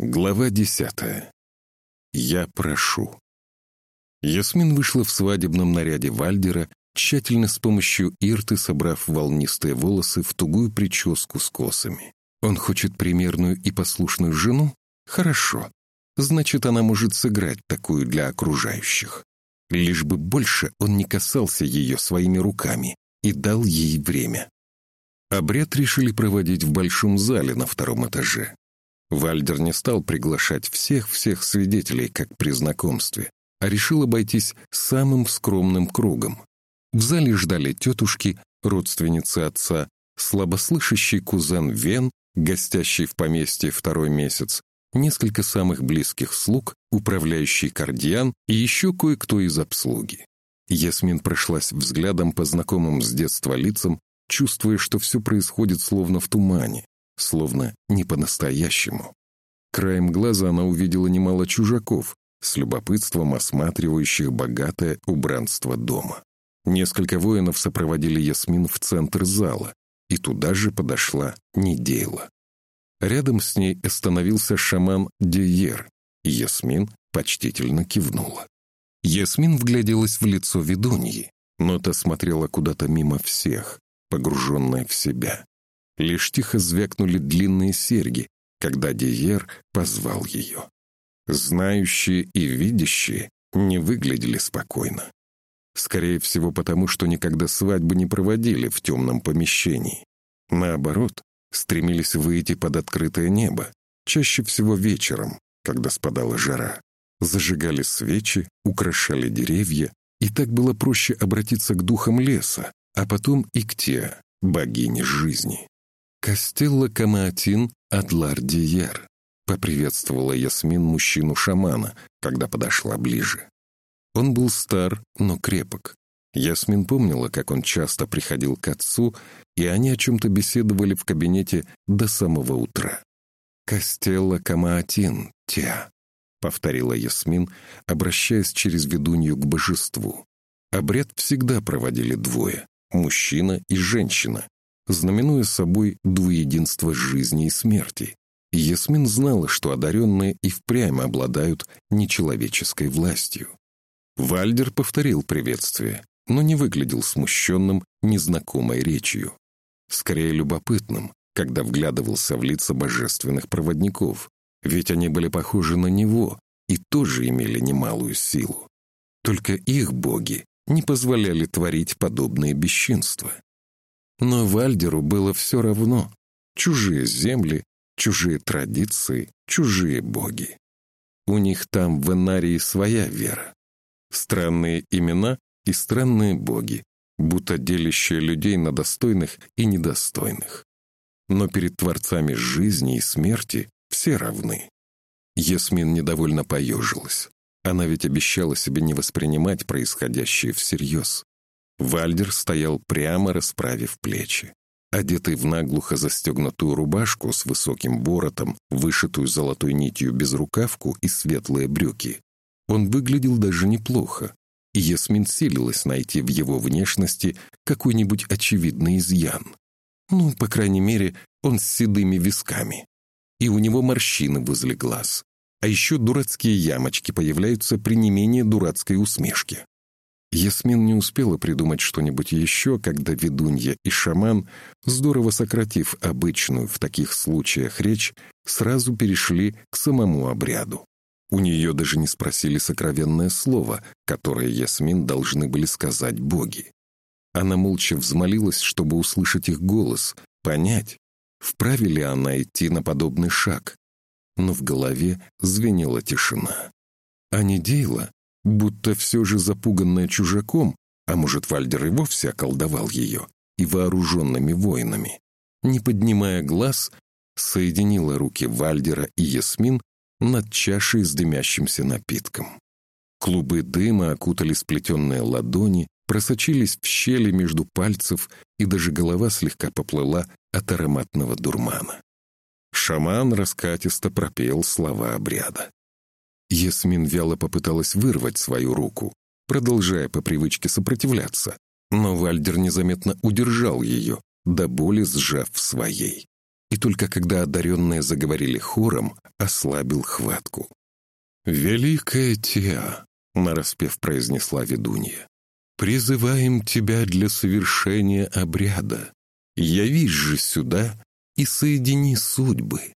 Глава десятая. Я прошу. Ясмин вышла в свадебном наряде Вальдера, тщательно с помощью ирты собрав волнистые волосы в тугую прическу с косами. Он хочет примерную и послушную жену? Хорошо. Значит, она может сыграть такую для окружающих. Лишь бы больше он не касался ее своими руками и дал ей время. Обряд решили проводить в большом зале на втором этаже. Вальдер не стал приглашать всех-всех свидетелей, как при знакомстве, а решил обойтись самым скромным кругом. В зале ждали тетушки, родственницы отца, слабослышащий кузен Вен, гостящий в поместье второй месяц, несколько самых близких слуг, управляющий кардиан и еще кое-кто из обслуги. Ясмин прошлась взглядом по знакомым с детства лицам, чувствуя, что все происходит словно в тумане, словно не по-настоящему. Краем глаза она увидела немало чужаков, с любопытством осматривающих богатое убранство дома. Несколько воинов сопроводили Ясмин в центр зала, и туда же подошла Недейла. Рядом с ней остановился шаман Диер, и Ясмин почтительно кивнула. Ясмин вгляделась в лицо ведуньи, но та смотрела куда-то мимо всех, погруженная в себя. Лишь тихо звякнули длинные серьги, когда Диер позвал ее. Знающие и видящие не выглядели спокойно. Скорее всего, потому что никогда свадьбы не проводили в темном помещении. Наоборот, стремились выйти под открытое небо, чаще всего вечером, когда спадала жара. Зажигали свечи, украшали деревья, и так было проще обратиться к духам леса, а потом и к те, богине жизни. «Костелло Камаатин Адлардиер», — поприветствовала Ясмин мужчину-шамана, когда подошла ближе. Он был стар, но крепок. Ясмин помнила, как он часто приходил к отцу, и они о чем-то беседовали в кабинете до самого утра. «Костелло Камаатин, Тя», — повторила Ясмин, обращаясь через ведунью к божеству. Обряд всегда проводили двое — мужчина и женщина, знаменуя собой двуединство жизни и смерти. Ясмин знала, что одаренные и впрямь обладают нечеловеческой властью. Вальдер повторил приветствие, но не выглядел смущенным незнакомой речью. Скорее любопытным, когда вглядывался в лица божественных проводников, ведь они были похожи на него и тоже имели немалую силу. Только их боги не позволяли творить подобные бесчинства. Но Вальдеру было все равно. Чужие земли, чужие традиции, чужие боги. У них там в Энарии своя вера. Странные имена и странные боги, будто делящие людей на достойных и недостойных. Но перед творцами жизни и смерти все равны. Ясмин недовольно поежилась. Она ведь обещала себе не воспринимать происходящее всерьез. Вальдер стоял прямо, расправив плечи. Одетый в наглухо застегнутую рубашку с высоким воротом, вышитую золотой нитью безрукавку и светлые брюки, он выглядел даже неплохо, и Ясмин силилась найти в его внешности какой-нибудь очевидный изъян. Ну, по крайней мере, он с седыми висками. И у него морщины возле глаз. А еще дурацкие ямочки появляются при не менее дурацкой усмешке. Ясмин не успела придумать что-нибудь еще, когда ведунья и шаман, здорово сократив обычную в таких случаях речь, сразу перешли к самому обряду. У нее даже не спросили сокровенное слово, которое Ясмин должны были сказать боги. Она молча взмолилась, чтобы услышать их голос, понять, вправе ли она идти на подобный шаг. Но в голове звенела тишина. А не Дейла будто все же запуганная чужаком, а может, Вальдер и вовсе околдовал ее, и вооруженными воинами, не поднимая глаз, соединила руки Вальдера и Ясмин над чашей с дымящимся напитком. Клубы дыма окутали сплетенные ладони, просочились в щели между пальцев, и даже голова слегка поплыла от ароматного дурмана. Шаман раскатисто пропел слова обряда. Ясмин вяло попыталась вырвать свою руку, продолжая по привычке сопротивляться, но Вальдер незаметно удержал ее, до боли сжав в своей. и только когда одаренные заговорили хором, ослабил хватку. «Великая Теа», — нараспев произнесла ведунья, «призываем тебя для совершения обряда. Явись же сюда и соедини судьбы».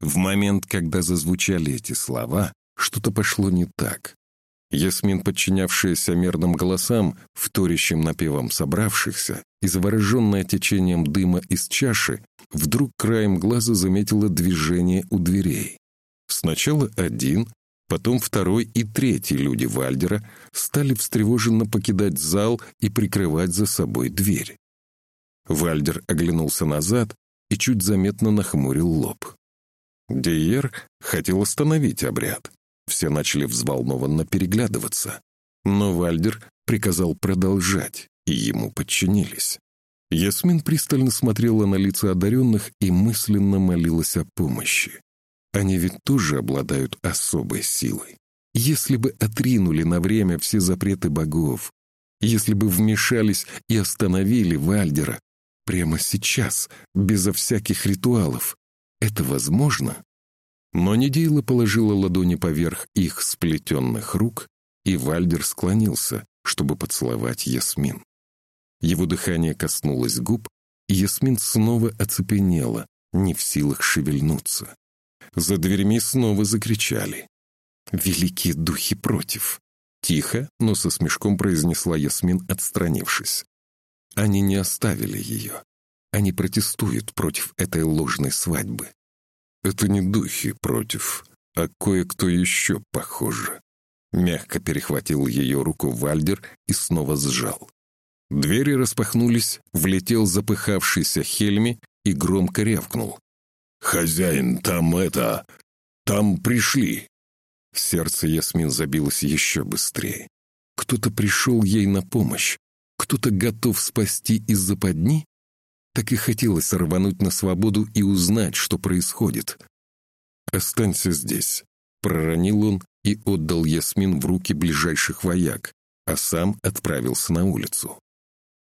В момент, когда зазвучали эти слова, что-то пошло не так. Ясмин, подчинявшаяся мерным голосам, вторящим напевам собравшихся, и завороженная течением дыма из чаши, вдруг краем глаза заметила движение у дверей. Сначала один, потом второй и третий люди Вальдера стали встревоженно покидать зал и прикрывать за собой дверь. Вальдер оглянулся назад и чуть заметно нахмурил лоб. Диер хотел остановить обряд. Все начали взволнованно переглядываться. Но Вальдер приказал продолжать, и ему подчинились. Ясмин пристально смотрела на лица одаренных и мысленно молилась о помощи. Они ведь тоже обладают особой силой. Если бы отринули на время все запреты богов, если бы вмешались и остановили Вальдера прямо сейчас, безо всяких ритуалов, это возможно? Но Недейла положила ладони поверх их сплетенных рук, и Вальдер склонился, чтобы поцеловать Ясмин. Его дыхание коснулось губ, и Ясмин снова оцепенела, не в силах шевельнуться. За дверьми снова закричали. «Великие духи против!» Тихо, но со смешком произнесла Ясмин, отстранившись. Они не оставили ее. Они протестуют против этой ложной свадьбы. Это не духи против, а кое-кто еще похоже. Мягко перехватил ее руку Вальдер и снова сжал. Двери распахнулись, влетел запыхавшийся Хельми и громко рявкнул. «Хозяин, там это... там пришли!» Сердце Ясмин забилось еще быстрее. Кто-то пришел ей на помощь, кто-то готов спасти из западни? Так и хотелось рвануть на свободу и узнать, что происходит. «Останься здесь», — проронил он и отдал Ясмин в руки ближайших вояк, а сам отправился на улицу.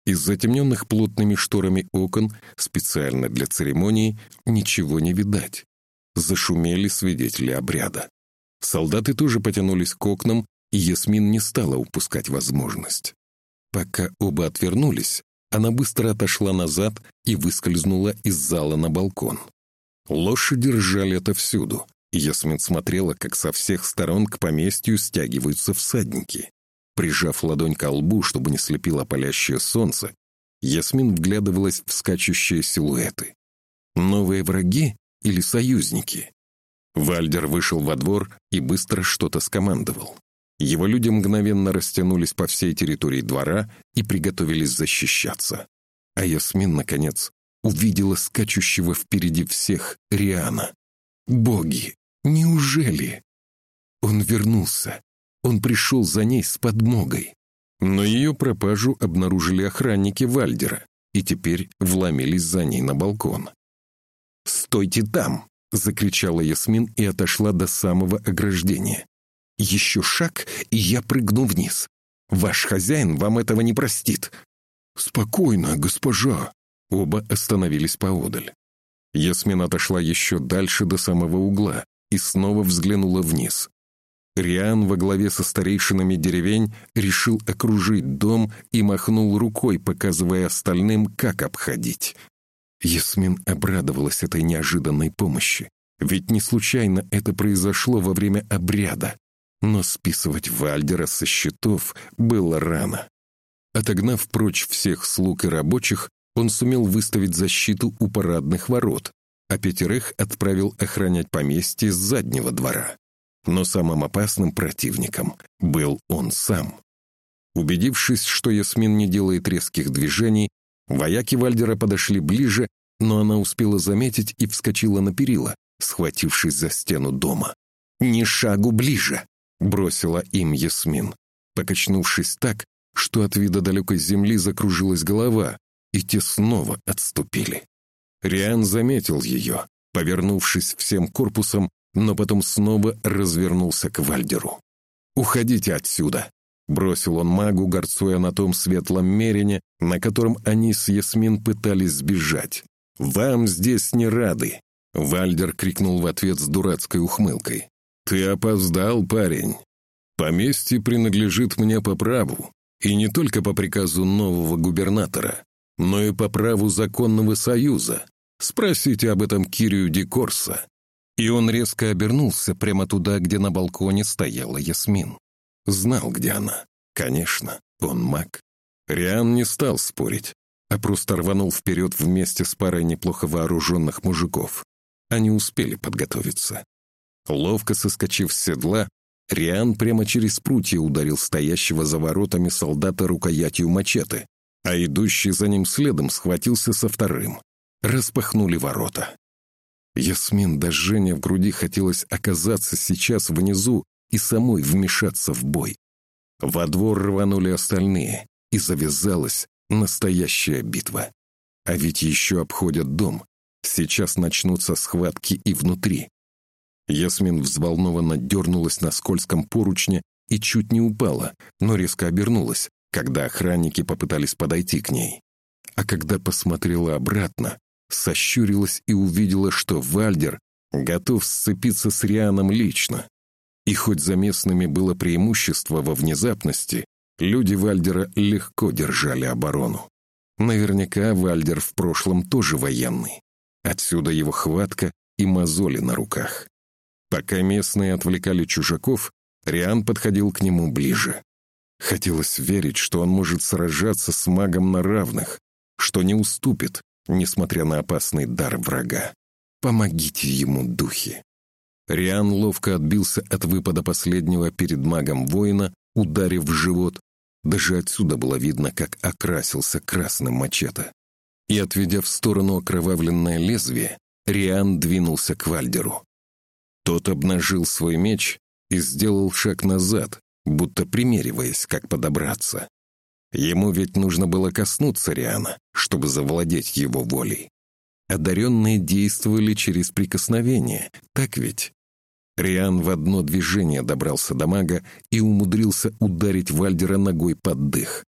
Из затемненных плотными шторами окон, специально для церемонии, ничего не видать. Зашумели свидетели обряда. Солдаты тоже потянулись к окнам, и Ясмин не стала упускать возможность. Пока оба отвернулись, она быстро отошла назад и выскользнула из зала на балкон. Лошади ржали отовсюду, и Ясмин смотрела, как со всех сторон к поместью стягиваются всадники. Прижав ладонь ко лбу, чтобы не слепило палящее солнце, Ясмин вглядывалась в скачущие силуэты. Новые враги или союзники? Вальдер вышел во двор и быстро что-то скомандовал. Его люди мгновенно растянулись по всей территории двора и приготовились защищаться. А Ясмин, наконец, увидела скачущего впереди всех Риана. «Боги! Неужели?» Он вернулся. Он пришел за ней с подмогой. Но ее пропажу обнаружили охранники Вальдера и теперь вломились за ней на балкон. «Стойте там!» — закричала Ясмин и отошла до самого ограждения. «Еще шаг, и я прыгну вниз. Ваш хозяин вам этого не простит». «Спокойно, госпожа!» Оба остановились поодаль. Ясмин отошла еще дальше до самого угла и снова взглянула вниз. Риан во главе со старейшинами деревень решил окружить дом и махнул рукой, показывая остальным, как обходить. Ясмин обрадовалась этой неожиданной помощи. Ведь не случайно это произошло во время обряда. Но списывать Вальдера со счетов было рано. Отогнав прочь всех слуг и рабочих, он сумел выставить защиту у парадных ворот, а пятерых отправил охранять поместье с заднего двора. Но самым опасным противником был он сам. Убедившись, что Ясмин не делает резких движений, вояки Вальдера подошли ближе, но она успела заметить и вскочила на перила, схватившись за стену дома. «Ни шагу ближе!» — бросила им Ясмин, покачнувшись так, что от вида далекой земли закружилась голова, и те снова отступили. Риан заметил ее, повернувшись всем корпусом, но потом снова развернулся к Вальдеру. «Уходите отсюда!» — бросил он магу, горцуя на том светлом мерине, на котором они с Ясмин пытались сбежать. «Вам здесь не рады!» Вальдер крикнул в ответ с дурацкой ухмылкой. «Ты опоздал, парень. Поместье принадлежит мне по праву, и не только по приказу нового губернатора, но и по праву законного союза. Спросите об этом Кирию Дикорса». И он резко обернулся прямо туда, где на балконе стояла Ясмин. Знал, где она. Конечно, он маг. Риан не стал спорить, а просто рванул вперед вместе с парой неплохо вооруженных мужиков. Они успели подготовиться. Ловко соскочив с седла, Риан прямо через прутья ударил стоящего за воротами солдата рукоятью мачете, а идущий за ним следом схватился со вторым. Распахнули ворота. Ясмин до жжения в груди хотелось оказаться сейчас внизу и самой вмешаться в бой. Во двор рванули остальные, и завязалась настоящая битва. А ведь еще обходят дом. Сейчас начнутся схватки и внутри. Ясмин взволнованно дернулась на скользком поручне и чуть не упала, но резко обернулась, когда охранники попытались подойти к ней. А когда посмотрела обратно, сощурилась и увидела, что Вальдер готов сцепиться с Рианом лично. И хоть за местными было преимущество во внезапности, люди Вальдера легко держали оборону. Наверняка Вальдер в прошлом тоже военный. Отсюда его хватка и мозоли на руках. Пока местные отвлекали чужаков, Риан подходил к нему ближе. Хотелось верить, что он может сражаться с магом на равных, что не уступит, несмотря на опасный дар врага. Помогите ему, духи. Риан ловко отбился от выпада последнего перед магом воина, ударив в живот. Даже отсюда было видно, как окрасился красным мачете. И, отведя в сторону окровавленное лезвие, Риан двинулся к Вальдеру. Тот обнажил свой меч и сделал шаг назад, будто примериваясь, как подобраться. Ему ведь нужно было коснуться Риана, чтобы завладеть его волей. Одаренные действовали через прикосновение, так ведь? Риан в одно движение добрался до мага и умудрился ударить Вальдера ногой под дых.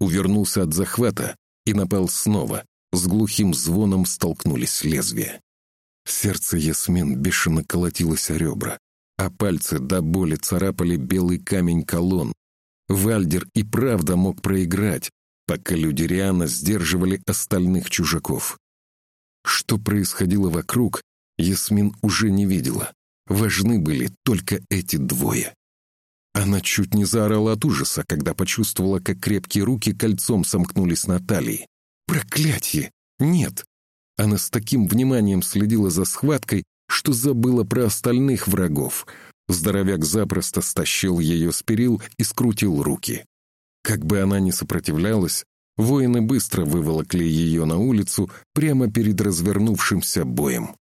Увернулся от захвата и напал снова. С глухим звоном столкнулись лезвия. Сердце Ясмин бешено колотилось о ребра, а пальцы до боли царапали белый камень колонн, Вальдер и правда мог проиграть, пока люди Риана сдерживали остальных чужаков. Что происходило вокруг, Ясмин уже не видела. Важны были только эти двое. Она чуть не заорала от ужаса, когда почувствовала, как крепкие руки кольцом сомкнулись на талии. «Проклятье! Нет!» Она с таким вниманием следила за схваткой, что забыла про остальных врагов — Здоровяк запросто стащил ее с перил и скрутил руки. Как бы она ни сопротивлялась, воины быстро выволокли ее на улицу прямо перед развернувшимся боем.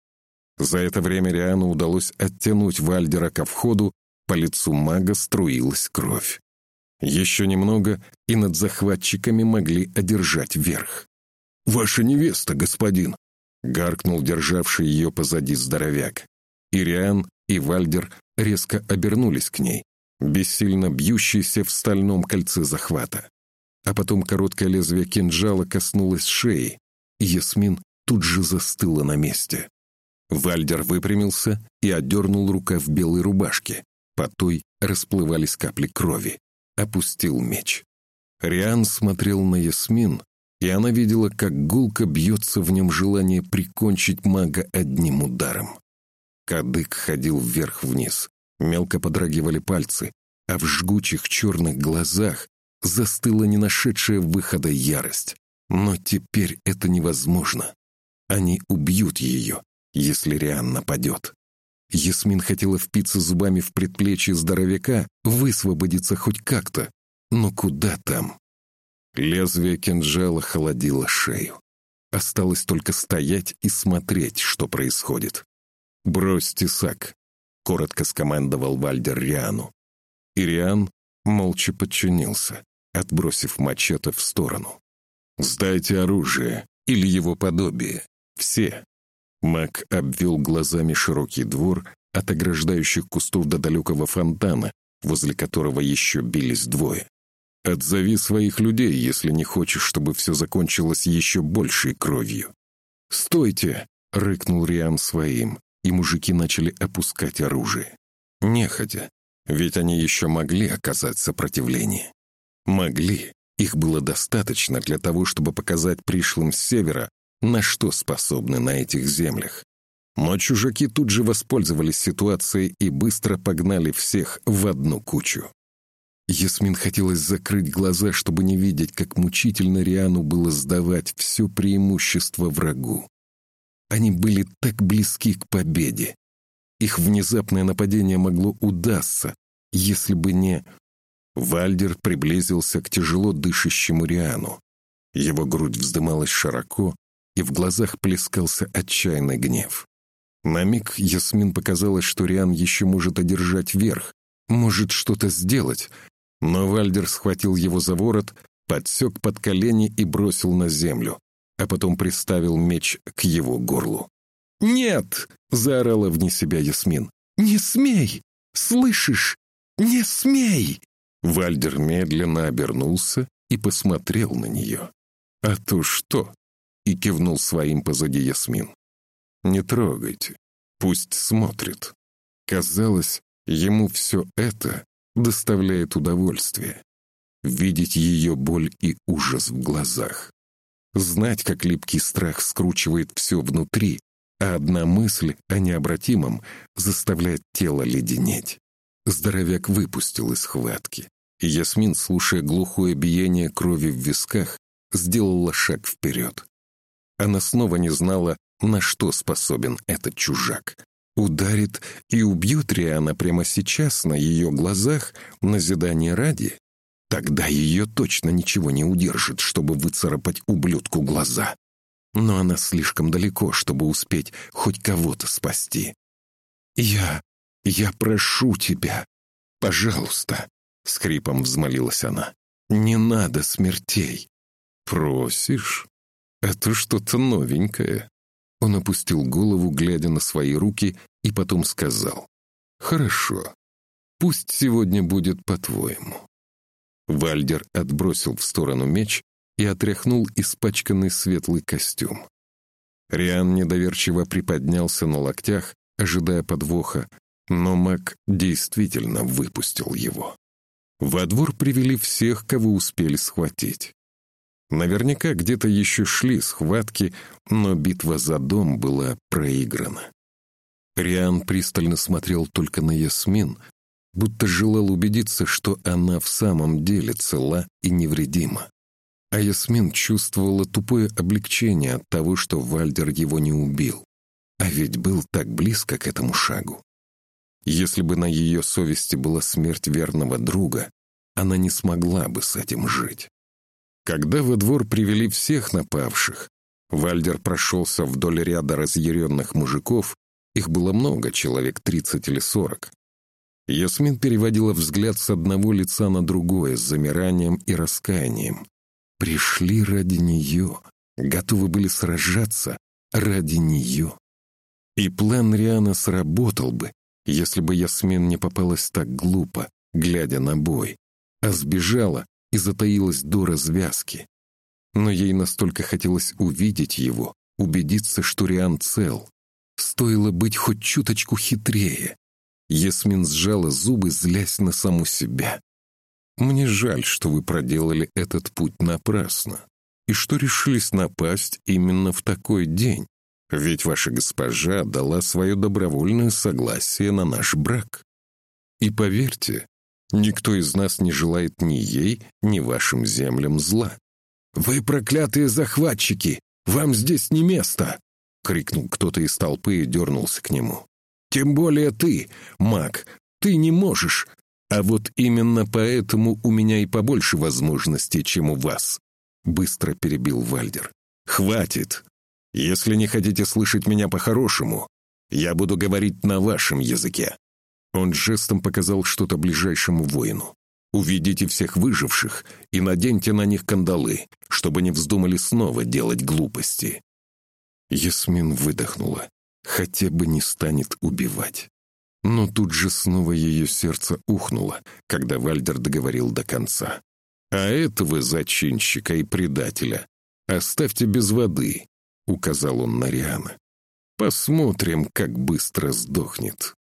За это время Риану удалось оттянуть Вальдера ко входу, по лицу мага струилась кровь. Еще немного, и над захватчиками могли одержать верх. «Ваша невеста, господин!» — гаркнул державший ее позади здоровяк. Ириан и Вальдер резко обернулись к ней, бессильно бьющиеся в стальном кольце захвата. А потом короткое лезвие кинжала коснулось шеи, и Ясмин тут же застыла на месте. Вальдер выпрямился и отдернул в белой рубашке. По той расплывались капли крови. Опустил меч. Риан смотрел на Ясмин, и она видела, как гулко бьется в нем желание прикончить мага одним ударом. Кадык ходил вверх-вниз, мелко подрагивали пальцы, а в жгучих черных глазах застыла не нашедшая выхода ярость. Но теперь это невозможно. Они убьют ее, если Риан нападет. Ясмин хотела впиться зубами в предплечье здоровяка, высвободиться хоть как-то. Но куда там? Лезвие кинжала холодило шею. Осталось только стоять и смотреть, что происходит. «Брось тесак», — коротко скомандовал Вальдер Риану. И Риан молча подчинился, отбросив мачете в сторону. «Сдайте оружие или его подобие. Все». Мак обвел глазами широкий двор от ограждающих кустов до далекого фонтана, возле которого еще бились двое. «Отзови своих людей, если не хочешь, чтобы все закончилось еще большей кровью». «Стойте!» — рыкнул Риан своим, и мужики начали опускать оружие. Неходя, ведь они еще могли оказать сопротивление. Могли. Их было достаточно для того, чтобы показать пришлым с севера, на что способны на этих землях. Но чужаки тут же воспользовались ситуацией и быстро погнали всех в одну кучу. Ясмин хотелось закрыть глаза, чтобы не видеть, как мучительно Риану было сдавать все преимущество врагу. Они были так близки к победе. Их внезапное нападение могло удастся, если бы не... Вальдер приблизился к тяжело дышащему Риану. Его грудь вздымалась широко, и в глазах плескался отчаянный гнев. На миг Ясмин показалось, что Риан еще может одержать верх, может что-то сделать, но Вальдер схватил его за ворот, подсек под колени и бросил на землю, а потом приставил меч к его горлу. «Нет!» — заорала вне себя Ясмин. «Не смей! Слышишь? Не смей!» Вальдер медленно обернулся и посмотрел на нее. «А то что?» — и кивнул своим позади Ясмин. Не трогайте. Пусть смотрит. Казалось, ему все это доставляет удовольствие. Видеть ее боль и ужас в глазах. Знать, как липкий страх скручивает все внутри, а одна мысль о необратимом заставляет тело леденеть. Здоровяк выпустил из схватки, и Ясмин, слушая глухое биение крови в висках, сделала шаг вперед. Она снова не знала, на что способен этот чужак. Ударит и убьет Риана прямо сейчас на ее глазах, назидание ради? Тогда ее точно ничего не удержит, чтобы выцарапать ублюдку глаза. Но она слишком далеко, чтобы успеть хоть кого-то спасти. «Я... я прошу тебя, пожалуйста», — скрипом взмолилась она. «Не надо смертей». «Просишь? Это что-то новенькое». Он опустил голову, глядя на свои руки, и потом сказал. «Хорошо. Пусть сегодня будет по-твоему». Вальдер отбросил в сторону меч и отряхнул испачканный светлый костюм. Риан недоверчиво приподнялся на локтях, ожидая подвоха, но маг действительно выпустил его. Во двор привели всех, кого успели схватить. Наверняка где-то еще шли схватки, но битва за дом была проиграна. Риан пристально смотрел только на Ясмин, будто желал убедиться, что она в самом деле цела и невредима. А Ясмин чувствовала тупое облегчение от того, что Вальдер его не убил. А ведь был так близко к этому шагу. Если бы на ее совести была смерть верного друга, она не смогла бы с этим жить. Когда во двор привели всех напавших, Вальдер прошелся вдоль ряда разъяренных мужиков, их было много, человек тридцать или сорок. Ясмин переводила взгляд с одного лица на другое с замиранием и раскаянием. Пришли ради нее, готовы были сражаться ради нее. И план Риана сработал бы, если бы Ясмин не попалась так глупо, глядя на бой, а сбежала, и затаилась до развязки. Но ей настолько хотелось увидеть его, убедиться, что Риан цел. Стоило быть хоть чуточку хитрее. Ясмин сжала зубы, злясь на саму себя. «Мне жаль, что вы проделали этот путь напрасно, и что решились напасть именно в такой день, ведь ваша госпожа дала свое добровольное согласие на наш брак. И поверьте, Никто из нас не желает ни ей, ни вашим землям зла. «Вы проклятые захватчики! Вам здесь не место!» — крикнул кто-то из толпы и дернулся к нему. «Тем более ты, маг, ты не можешь. А вот именно поэтому у меня и побольше возможностей, чем у вас», — быстро перебил Вальдер. «Хватит! Если не хотите слышать меня по-хорошему, я буду говорить на вашем языке. Он жестом показал что-то ближайшему воину. «Уведите всех выживших и наденьте на них кандалы, чтобы не вздумали снова делать глупости». Ясмин выдохнула. Хотя бы не станет убивать. Но тут же снова ее сердце ухнуло, когда Вальдер договорил до конца. «А этого зачинщика и предателя оставьте без воды. — указал он на Риана. «Посмотрим, как быстро сдохнет».